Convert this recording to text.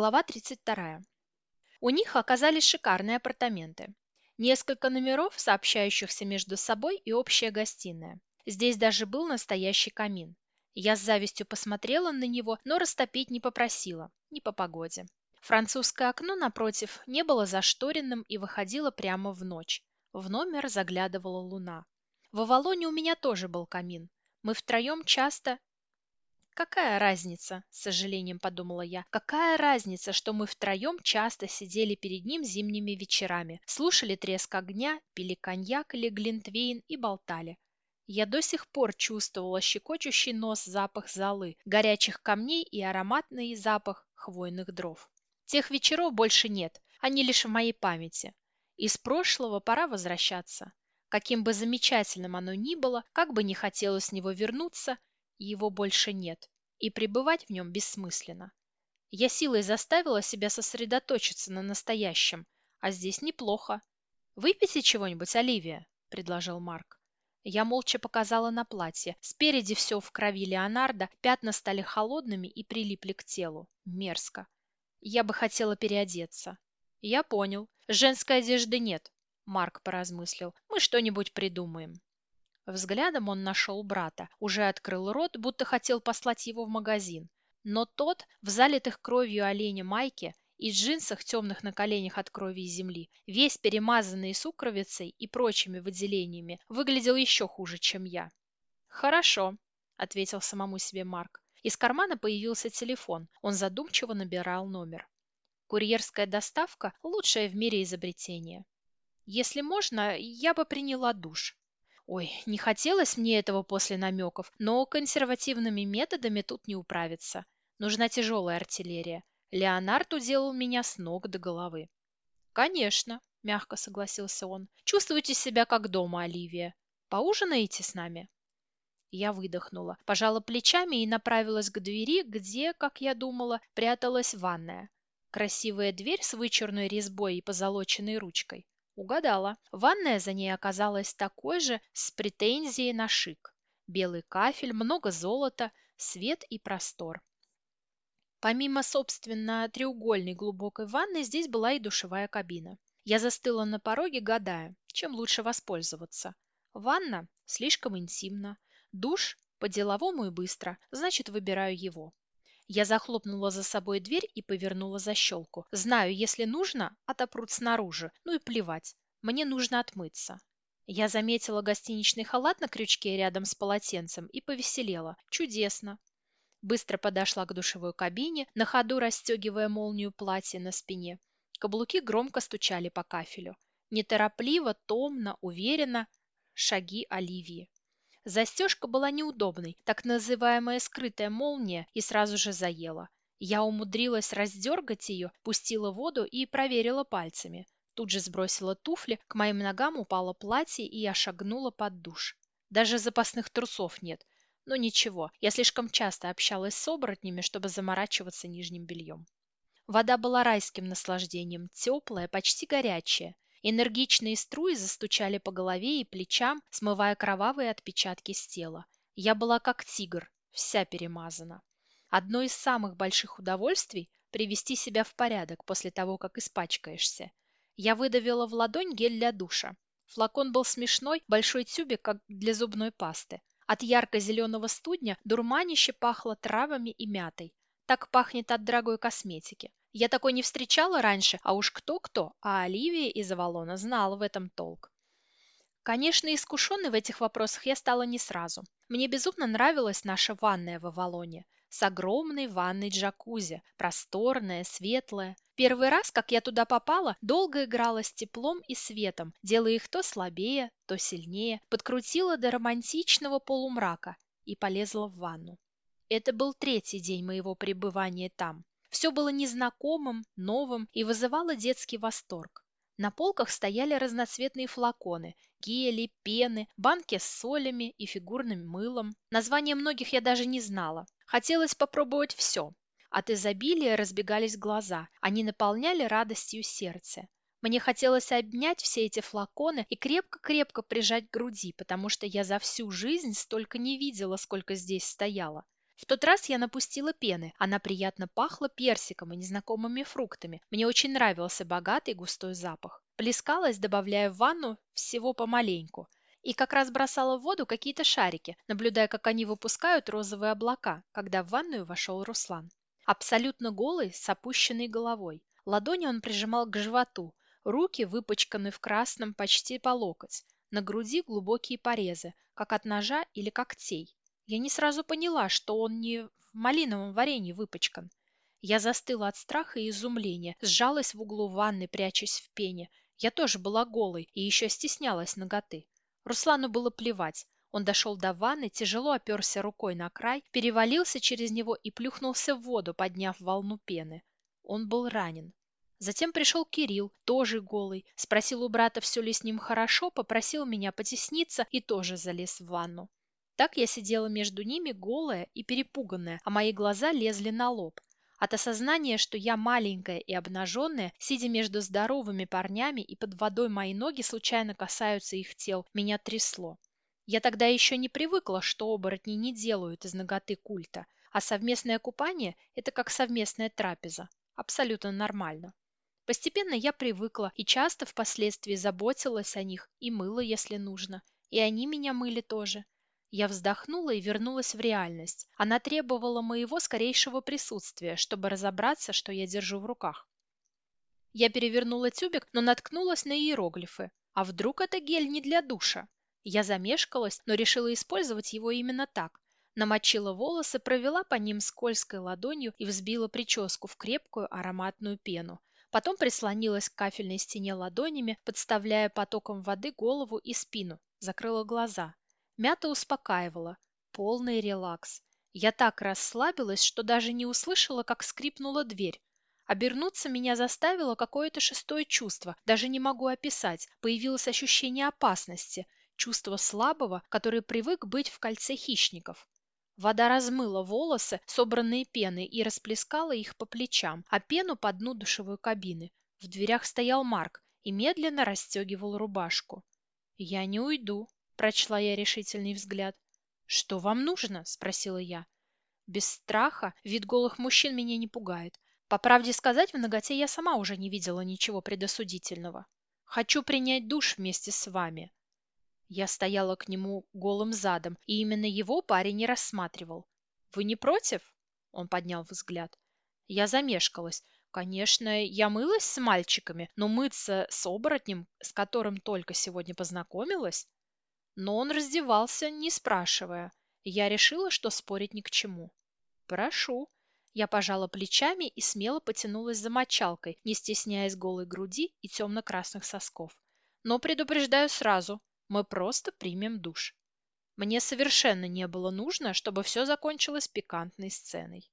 Глава 32. У них оказались шикарные апартаменты. Несколько номеров, сообщающихся между собой, и общая гостиная. Здесь даже был настоящий камин. Я с завистью посмотрела на него, но растопить не попросила, не по погоде. Французское окно напротив не было зашторенным и выходило прямо в ночь. В номер заглядывала луна. В Авалоне у меня тоже был камин. Мы втроем часто Какая разница, с сожалением подумала я, какая разница, что мы втроем часто сидели перед ним зимними вечерами, слушали треск огня, пили коньяк или глинтвейн и болтали. Я до сих пор чувствовала щекочущий нос запах золы, горячих камней и ароматный запах хвойных дров. Тех вечеров больше нет, они лишь в моей памяти. Из прошлого пора возвращаться. Каким бы замечательным оно ни было, как бы не хотелось с него вернуться, его больше нет, и пребывать в нем бессмысленно. Я силой заставила себя сосредоточиться на настоящем, а здесь неплохо. «Выпейте чего-нибудь, Оливия», — предложил Марк. Я молча показала на платье. Спереди все в крови Леонардо, пятна стали холодными и прилипли к телу. Мерзко. Я бы хотела переодеться. Я понял. Женской одежды нет. Марк поразмыслил. Мы что-нибудь придумаем. Взглядом он нашел брата, уже открыл рот, будто хотел послать его в магазин. Но тот, в залитых кровью оленя майке и джинсах, темных на коленях от крови и земли, весь перемазанный сукровицей и прочими выделениями, выглядел еще хуже, чем я. «Хорошо», — ответил самому себе Марк. Из кармана появился телефон. Он задумчиво набирал номер. Курьерская доставка – лучшее в мире изобретение. Если можно, я бы приняла душ. Ой, не хотелось мне этого после намеков, но консервативными методами тут не управиться. Нужна тяжелая артиллерия. Леонард уделал меня с ног до головы. «Конечно», — мягко согласился он. «Чувствуйте себя как дома, Оливия. Поужинаете с нами?» Я выдохнула, пожала плечами и направилась к двери, где, как я думала, пряталась ванная. Красивая дверь с вычурной резьбой и позолоченной ручкой. Угадала. Ванная за ней оказалась такой же, с претензией на шик. Белый кафель, много золота, свет и простор. Помимо, собственно, треугольной глубокой ванны, здесь была и душевая кабина. Я застыла на пороге, гадая, чем лучше воспользоваться. Ванна слишком интимно, душ по-деловому и быстро, значит, выбираю его. Я захлопнула за собой дверь и повернула защелку. Знаю, если нужно, отопрут снаружи. Ну и плевать. Мне нужно отмыться. Я заметила гостиничный халат на крючке рядом с полотенцем и повеселела. Чудесно. Быстро подошла к душевой кабине, на ходу расстегивая молнию платья на спине. Каблуки громко стучали по кафелю. Неторопливо, томно, уверенно шаги Оливии. Застежка была неудобной, так называемая скрытая молния, и сразу же заела. Я умудрилась раздергать ее, пустила воду и проверила пальцами. Тут же сбросила туфли, к моим ногам упало платье, и я шагнула под душ. Даже запасных трусов нет. Но ничего, я слишком часто общалась с оборотнями, чтобы заморачиваться нижним бельем. Вода была райским наслаждением, теплая, почти горячая. Энергичные струи застучали по голове и плечам, смывая кровавые отпечатки с тела. Я была как тигр, вся перемазана. Одно из самых больших удовольствий – привести себя в порядок после того, как испачкаешься. Я выдавила в ладонь гель для душа. Флакон был смешной, большой тюбик, как для зубной пасты. От ярко-зеленого студня дурманище пахло травами и мятой. Так пахнет от дорогой косметики. Я такой не встречала раньше, а уж кто-кто, а Оливия из Авалона знала в этом толк. Конечно, искушенной в этих вопросах я стала не сразу. Мне безумно нравилась наша ванная в Авалоне с огромной ванной джакузи, просторная, светлая. Первый раз, как я туда попала, долго играла с теплом и светом, делая их то слабее, то сильнее, подкрутила до романтичного полумрака и полезла в ванну. Это был третий день моего пребывания там. Все было незнакомым, новым и вызывало детский восторг. На полках стояли разноцветные флаконы, гели, пены, банки с солями и фигурным мылом. Названия многих я даже не знала. Хотелось попробовать все. От изобилия разбегались глаза, они наполняли радостью сердце. Мне хотелось обнять все эти флаконы и крепко-крепко прижать к груди, потому что я за всю жизнь столько не видела, сколько здесь стояло. В тот раз я напустила пены. Она приятно пахла персиком и незнакомыми фруктами. Мне очень нравился богатый густой запах. Плескалась, добавляя в ванну всего помаленьку. И как раз бросала в воду какие-то шарики, наблюдая, как они выпускают розовые облака, когда в ванную вошел Руслан. Абсолютно голый, с опущенной головой. Ладони он прижимал к животу, руки выпачканы в красном почти по локоть. На груди глубокие порезы, как от ножа или когтей. Я не сразу поняла, что он не в малиновом варенье выпачкан. Я застыла от страха и изумления, сжалась в углу ванны, прячась в пене. Я тоже была голой и еще стеснялась ноготы. Руслану было плевать. Он дошел до ванны, тяжело оперся рукой на край, перевалился через него и плюхнулся в воду, подняв волну пены. Он был ранен. Затем пришел Кирилл, тоже голый, спросил у брата, все ли с ним хорошо, попросил меня потесниться и тоже залез в ванну. Так я сидела между ними голая и перепуганная, а мои глаза лезли на лоб. От осознания, что я маленькая и обнаженная, сидя между здоровыми парнями и под водой мои ноги случайно касаются их тел, меня трясло. Я тогда еще не привыкла, что оборотни не делают из ноготы культа, а совместное купание – это как совместная трапеза. Абсолютно нормально. Постепенно я привыкла и часто впоследствии заботилась о них и мыла, если нужно. И они меня мыли тоже. Я вздохнула и вернулась в реальность. Она требовала моего скорейшего присутствия, чтобы разобраться, что я держу в руках. Я перевернула тюбик, но наткнулась на иероглифы. А вдруг это гель не для душа? Я замешкалась, но решила использовать его именно так. Намочила волосы, провела по ним скользкой ладонью и взбила прическу в крепкую ароматную пену. Потом прислонилась к кафельной стене ладонями, подставляя потоком воды голову и спину. Закрыла глаза. Мята успокаивала. Полный релакс. Я так расслабилась, что даже не услышала, как скрипнула дверь. Обернуться меня заставило какое-то шестое чувство, даже не могу описать. Появилось ощущение опасности, чувство слабого, который привык быть в кольце хищников. Вода размыла волосы, собранные пеной, и расплескала их по плечам, а пену по дну душевой кабины. В дверях стоял Марк и медленно расстегивал рубашку. «Я не уйду», прочла я решительный взгляд. «Что вам нужно?» – спросила я. Без страха вид голых мужчин меня не пугает. По правде сказать, в ноготе я сама уже не видела ничего предосудительного. Хочу принять душ вместе с вами. Я стояла к нему голым задом, и именно его парень не рассматривал. «Вы не против?» – он поднял взгляд. Я замешкалась. Конечно, я мылась с мальчиками, но мыться с оборотнем, с которым только сегодня познакомилась, но он раздевался, не спрашивая. Я решила, что спорить ни к чему. «Прошу». Я пожала плечами и смело потянулась за мочалкой, не стесняясь голой груди и темно-красных сосков. Но предупреждаю сразу, мы просто примем душ. Мне совершенно не было нужно, чтобы все закончилось пикантной сценой.